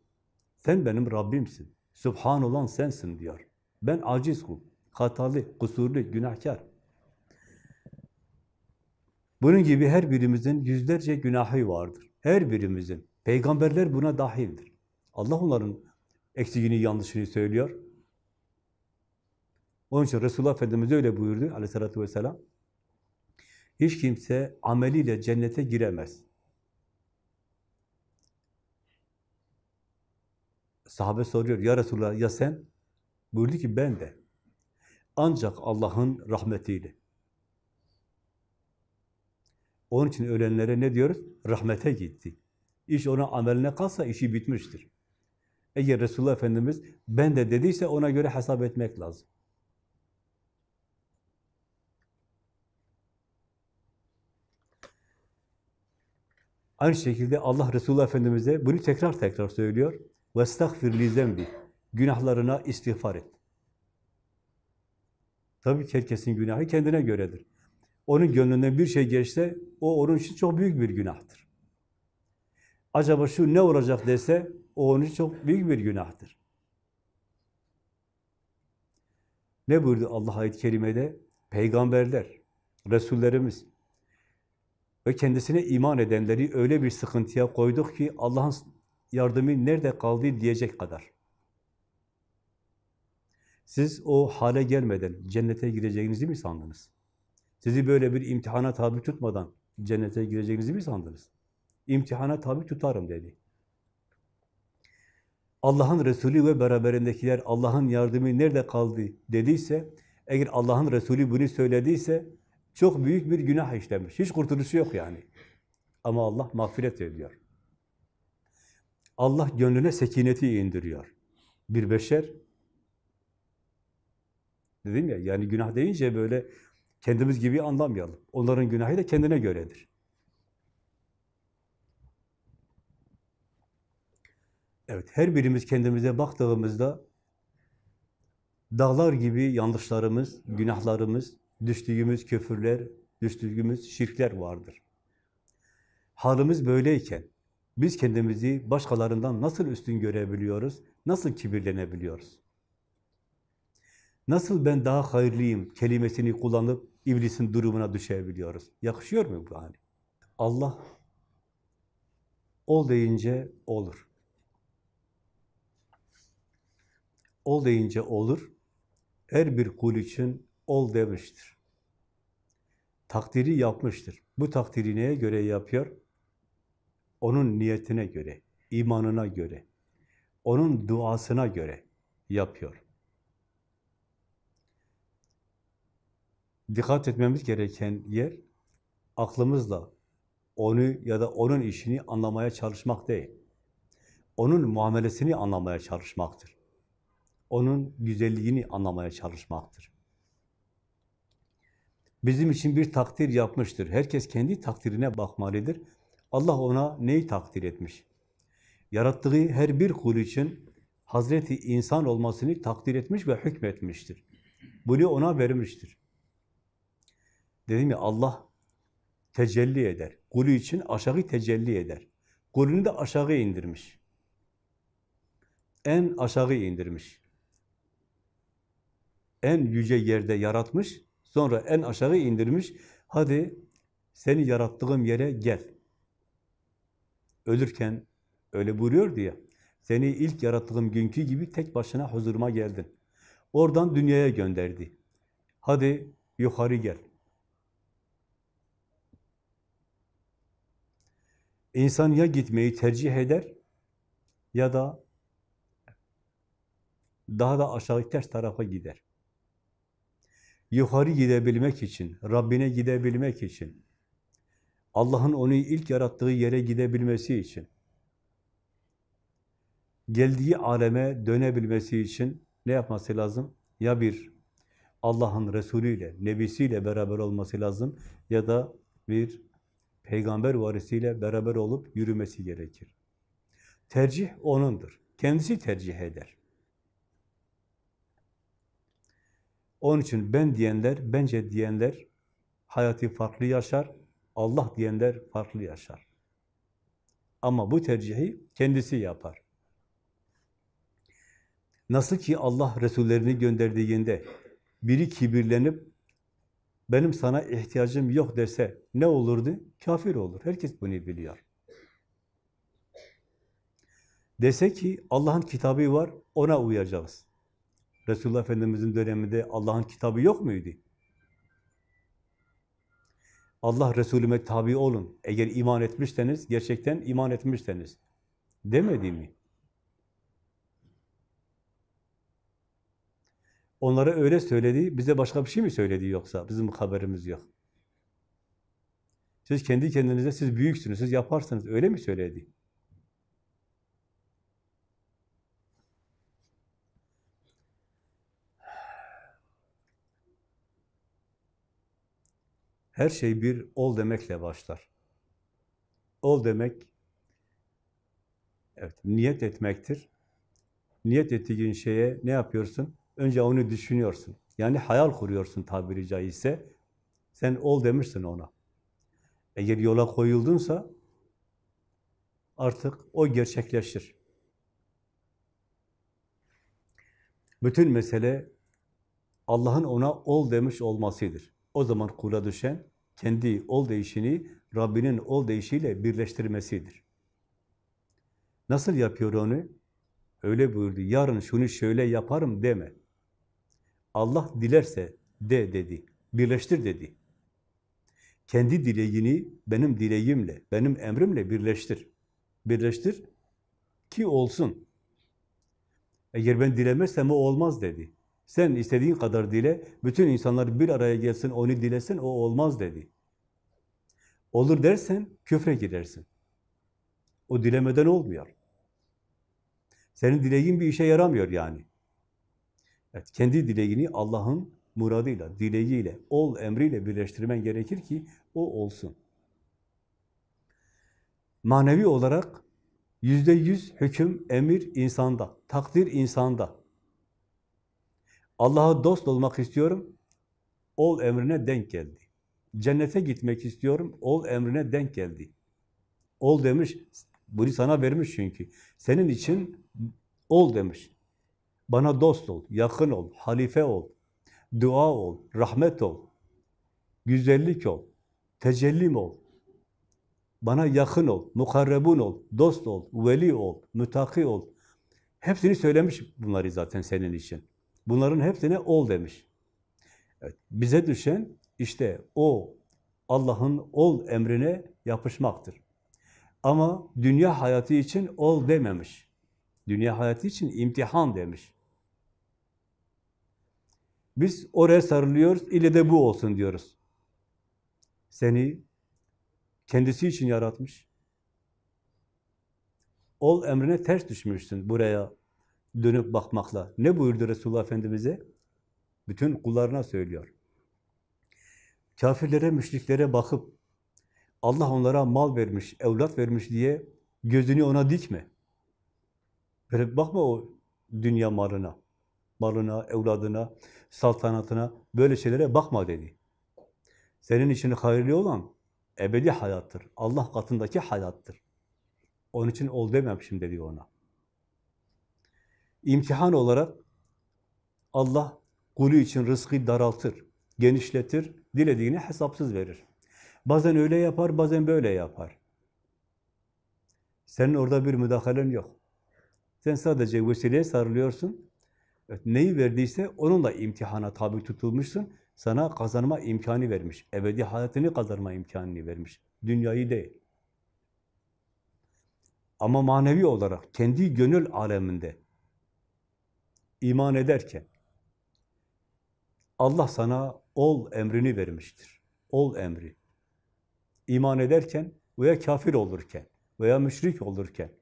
Sen benim Rabbimsin. Subhan olan sensin diyor. Ben aciz kul. Hatalı, kusurlu, günahkar. Bunun gibi her birimizin yüzlerce günahı vardır. Her birimizin. Peygamberler buna dahildir. Allah onların eksiğini, yanlışını söylüyor. Onun için Resulullah Efendimiz öyle buyurdu aleyhissalatü vesselam. Hiç kimse ameliyle cennete giremez. Sahabe soruyor, ya Resulullah ya sen? Buyurdu ki ben de. Ancak Allah'ın rahmetiyle. Onun için ölenlere ne diyoruz? Rahmete gitti. İş ona ameline kalsa işi bitmiştir. Eğer Resulullah Efendimiz ben de dediyse ona göre hesap etmek lazım. Aynı şekilde Allah Resulullah Efendimiz'e bunu tekrar tekrar söylüyor. وَاسْتَغْفِرْ لِذَنْبِ Günahlarına istiğfar et. Tabii ki herkesin günahı kendine göredir. Onun gönlünden bir şey geçse, o onun için çok büyük bir günahtır. Acaba şu ne olacak dese, o onun için çok büyük bir günahtır. Ne buyurdu Allah ayet-i kerimede? Peygamberler, Resullerimiz ve kendisine iman edenleri öyle bir sıkıntıya koyduk ki Allah'ın yardımı nerede kaldı diyecek kadar. Siz o hale gelmeden cennete gireceğinizi mi sandınız? Sizi böyle bir imtihana tabi tutmadan cennete gireceğinizi mi sandınız? İmtihana tabi tutarım dedi. Allah'ın Resulü ve beraberindekiler Allah'ın yardımı nerede kaldı dediyse, eğer Allah'ın Resulü bunu söylediyse çok büyük bir günah işlemiş. Hiç kurtuluşu yok yani. Ama Allah mağfiret ediyor. Allah gönlüne sekineti indiriyor. Bir beşer Dedim ya, yani günah deyince böyle kendimiz gibi anlamayalım. Onların günahı da kendine göredir. Evet, her birimiz kendimize baktığımızda dağlar gibi yanlışlarımız, günahlarımız, düştüğümüz küfürler, düştüğümüz şirkler vardır. Halimiz böyleyken biz kendimizi başkalarından nasıl üstün görebiliyoruz, nasıl kibirlenebiliyoruz? Nasıl ben daha hayırlıyım kelimesini kullanıp iblisin durumuna düşebiliyoruz? Yakışıyor mu bu hani? Allah ol deyince olur. Ol deyince olur. Her bir kul için ol demiştir. Takdiri yapmıştır. Bu takdiri neye göre yapıyor? Onun niyetine göre, imanına göre, onun duasına göre yapıyor. Dikkat etmemiz gereken yer, aklımızla onu ya da onun işini anlamaya çalışmak değil. Onun muamelesini anlamaya çalışmaktır. Onun güzelliğini anlamaya çalışmaktır. Bizim için bir takdir yapmıştır. Herkes kendi takdirine bakmalıdır. Allah ona neyi takdir etmiş? Yarattığı her bir kul için Hazreti insan olmasını takdir etmiş ve hükmetmiştir. Bunu ona vermiştir. Dedim ya Allah tecelli eder. Kulü için aşağı tecelli eder. Kulünü de aşağı indirmiş. En aşağı indirmiş. En yüce yerde yaratmış, sonra en aşağı indirmiş. Hadi seni yarattığım yere gel. Ölürken öyle buyuruyordu ya, seni ilk yarattığım günkü gibi tek başına huzuruma geldin. Oradan dünyaya gönderdi. Hadi yukarı gel. İnsan ya gitmeyi tercih eder ya da daha da aşağı ters tarafa gider. Yukarı gidebilmek için, Rabbine gidebilmek için, Allah'ın onu ilk yarattığı yere gidebilmesi için, geldiği aleme dönebilmesi için ne yapması lazım? Ya bir Allah'ın Resulü ile, Nebisiyle beraber olması lazım ya da bir peygamber varisiyle beraber olup yürümesi gerekir. Tercih O'nundur. Kendisi tercih eder. Onun için ben diyenler, bence diyenler hayatı farklı yaşar, Allah diyenler farklı yaşar. Ama bu tercihi kendisi yapar. Nasıl ki Allah Resullerini gönderdiğinde biri kibirlenip benim sana ihtiyacım yok dese ne olurdu? Kafir olur. Herkes bunu biliyor. Dese ki Allah'ın kitabı var, ona uyacağız. Resulullah Efendimiz'in döneminde Allah'ın kitabı yok muydu? Allah Resulüme tabi olun. Eğer iman etmişseniz, gerçekten iman etmişseniz. Demedi mi? Onlara öyle söyledi, bize başka bir şey mi söyledi yoksa? Bizim haberimiz yok. Siz kendi kendinize, siz büyüksünüz, siz yaparsınız. Öyle mi söyledi? Her şey bir ol demekle başlar. Ol demek, evet, niyet etmektir. Niyet ettiğin şeye ne yapıyorsun? Önce onu düşünüyorsun. Yani hayal kuruyorsun tabiri caizse. Sen ol demişsin ona. Eğer yola koyuldunsa artık o gerçekleşir. Bütün mesele Allah'ın ona ol demiş olmasıdır. O zaman kula düşen kendi ol değişini Rabbinin ol değişiyle birleştirmesidir. Nasıl yapıyor onu? Öyle buyurdu. Yarın şunu şöyle yaparım deme. Allah dilerse de dedi. Birleştir dedi. Kendi dileğini benim dileğimle, benim emrimle birleştir. Birleştir ki olsun. Eğer ben dilemezsem o olmaz dedi. Sen istediğin kadar dile, bütün insanlar bir araya gelsin, onu dilesin, o olmaz dedi. Olur dersen küfre girersin. O dilemeden olmuyor. Senin dileğin bir işe yaramıyor yani. Evet, kendi dileğini Allah'ın muradıyla, dileğiyle, ol emriyle birleştirmen gerekir ki o olsun. Manevi olarak yüzde yüz hüküm, emir insanda, takdir insanda. Allah'a dost olmak istiyorum, ol emrine denk geldi. Cennete gitmek istiyorum, ol emrine denk geldi. Ol demiş, bunu sana vermiş çünkü. Senin için ol demiş. Bana dost ol, yakın ol, halife ol, dua ol, rahmet ol, güzellik ol, tecellim ol. Bana yakın ol, mukarrebun ol, dost ol, veli ol, mütaki ol. Hepsini söylemiş bunları zaten senin için. Bunların hepsine ol demiş. Evet, bize düşen işte o Allah'ın ol emrine yapışmaktır. Ama dünya hayatı için ol dememiş. Dünya hayatı için imtihan demiş. Biz oraya sarılıyoruz, ile de bu olsun diyoruz. Seni kendisi için yaratmış. Ol emrine ters düşmüşsün buraya dönüp bakmakla. Ne buyurdu Resulullah Efendimiz'e? Bütün kullarına söylüyor. Kafirlere, müşriklere bakıp Allah onlara mal vermiş, evlat vermiş diye gözünü ona dikme. Böyle bakma o dünya malına, malına, evladına, saltanatına, böyle şeylere bakma dedi. Senin için hayırlı olan ebedi hayattır. Allah katındaki hayattır. Onun için ol dememişim dedi ona. İmtihan olarak Allah kulu için rızkı daraltır, genişletir, dilediğini hesapsız verir. Bazen öyle yapar, bazen böyle yapar. Senin orada bir müdahalen yok. Sen sadece vesileye sarılıyorsun. Evet, neyi verdiyse onunla imtihana tabi tutulmuşsun. Sana kazanma imkanı vermiş. Ebedi hayatını kazanma imkanını vermiş. Dünyayı değil. Ama manevi olarak kendi gönül aleminde iman ederken Allah sana ol emrini vermiştir. Ol emri. İman ederken veya kafir olurken veya müşrik olurken,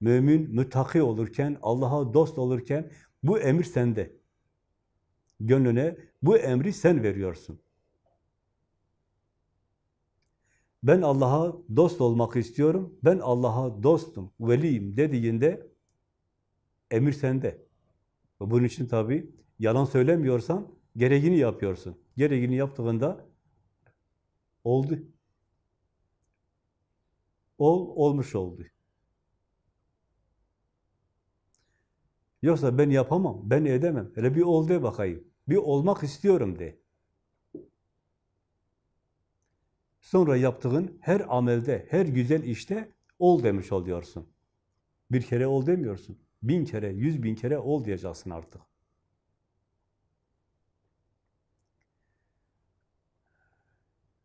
mümin, müttaki olurken, Allah'a dost olurken bu emir sende. Gönlüne bu emri sen veriyorsun. Ben Allah'a dost olmak istiyorum, ben Allah'a dostum, veliyim dediğinde emir sende. Bunun için tabii yalan söylemiyorsan gereğini yapıyorsun. Gereğini yaptığında oldu. Ol, olmuş oldu. Yoksa ben yapamam, ben edemem. Hele bir ol de bakayım. Bir olmak istiyorum de. Sonra yaptığın her amelde, her güzel işte ol demiş oluyorsun. Bir kere ol demiyorsun. Bin kere, yüz bin kere ol diyeceksin artık.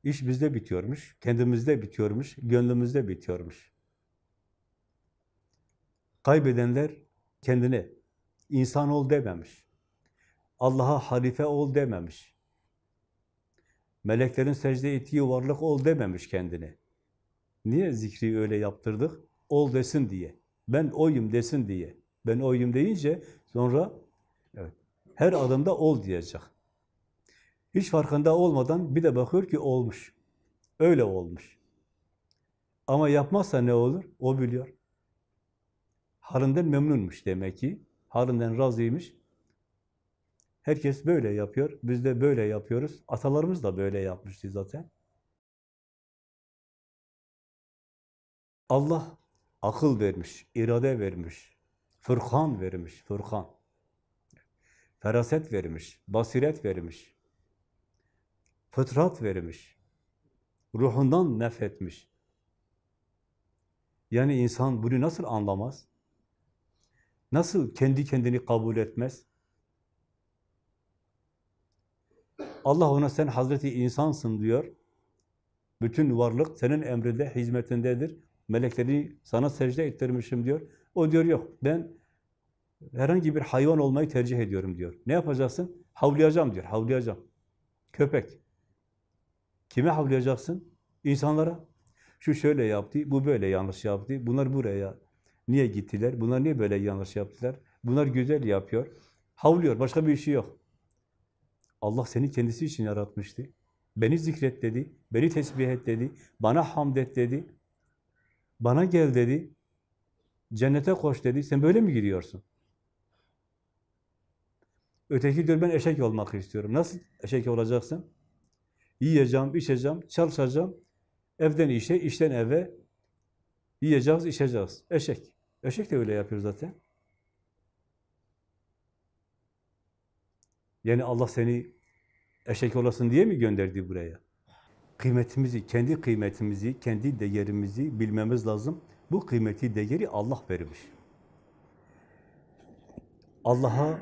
İş bizde bitiyormuş, kendimizde bitiyormuş, gönlümüzde bitiyormuş. Kaybedenler kendine insan ol dememiş. Allah'a halife ol dememiş. Meleklerin secde ettiği varlık ol dememiş kendine. Niye zikri öyle yaptırdık? Ol desin diye. Ben oyum desin diye. Ben oyum deyince sonra evet, her adımda ol diyecek. Hiç farkında olmadan bir de bakıyor ki olmuş. Öyle olmuş. Ama yapmazsa ne olur? O biliyor. Halinden memnunmuş demek ki. Halinden razıymış. Herkes böyle yapıyor. Biz de böyle yapıyoruz. Atalarımız da böyle yapmıştı zaten. Allah akıl vermiş, irade vermiş, fırkan vermiş, fırkan. Feraset vermiş, basiret vermiş fıtrat vermiş. Ruhundan nefretmiş. Yani insan bunu nasıl anlamaz? Nasıl kendi kendini kabul etmez? Allah ona sen Hazreti insansın diyor. Bütün varlık senin emrinde, hizmetindedir. Melekleri sana secde ettirmişim diyor. O diyor yok ben herhangi bir hayvan olmayı tercih ediyorum diyor. Ne yapacaksın? Havlayacağım diyor, havlayacağım. Köpek. Kime havlayacaksın? İnsanlara. Şu şöyle yaptı, bu böyle yanlış yaptı. Bunlar buraya niye gittiler? Bunlar niye böyle yanlış yaptılar? Bunlar güzel yapıyor. Havlıyor, başka bir işi yok. Allah seni kendisi için yaratmıştı. Beni zikret dedi, beni tesbih et dedi, bana hamd et dedi, bana gel dedi, cennete koş dedi. Sen böyle mi gidiyorsun? Öteki diyor ben eşek olmak istiyorum. Nasıl eşek olacaksın? Yiyeceğim, içeceğim, çalışacağım. Evden işe, işten eve. Yiyeceğiz, içeceğiz. Eşek. Eşek de öyle yapıyor zaten. Yani Allah seni eşek olasın diye mi gönderdi buraya? Kıymetimizi, kendi kıymetimizi, kendi değerimizi bilmemiz lazım. Bu kıymeti, değeri Allah vermiş. Allah'a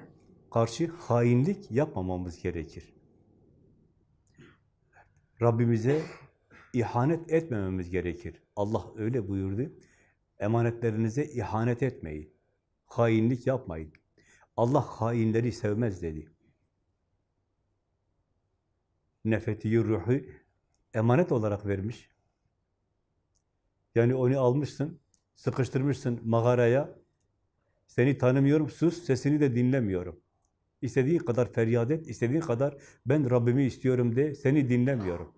karşı hainlik yapmamamız gerekir. Rabbimize ihanet etmememiz gerekir. Allah öyle buyurdu. Emanetlerinize ihanet etmeyin. Hainlik yapmayın. Allah hainleri sevmez dedi. Nefeti ruhu emanet olarak vermiş. Yani onu almışsın, sıkıştırmışsın mağaraya. Seni tanımıyorum, sus, sesini de dinlemiyorum. İstediğin kadar feryat et, istediğin kadar ben Rabbimi istiyorum de, seni dinlemiyorum.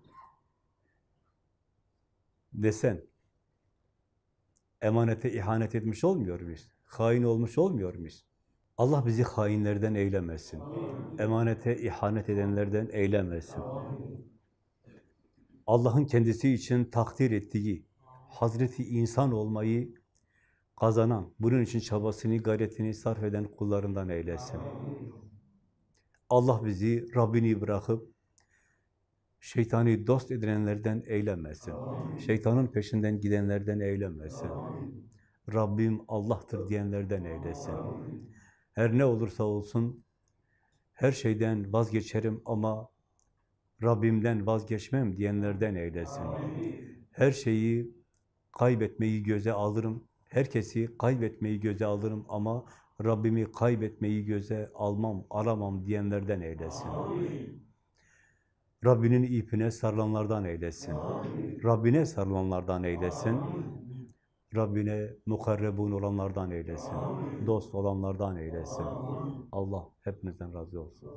Desen, emanete ihanet etmiş olmuyor muyuz? Hain olmuş olmuyor muyuz? Allah bizi hainlerden eylemesin. Emanete ihanet edenlerden eylemesin. Allah'ın kendisi için takdir ettiği Hazreti insan olmayı kazanan, bunun için çabasını, gayretini sarf eden kullarından eylesin. Allah bizi Rabbini bırakıp şeytani dost edinenlerden eylemesin. Şeytanın peşinden gidenlerden eylemesin. Rabbim Allah'tır diyenlerden eylesin. Her ne olursa olsun her şeyden vazgeçerim ama Rabbimden vazgeçmem diyenlerden eylesin. Her şeyi kaybetmeyi göze alırım, herkesi kaybetmeyi göze alırım ama Rabbimi kaybetmeyi göze almam, alamam diyenlerden eylesin. Rabbinin ipine sarılanlardan eylesin. Rabbine sarılanlardan eylesin. Rabbine mukarrebun olanlardan eylesin. Dost olanlardan eylesin. Allah hepinizden razı olsun.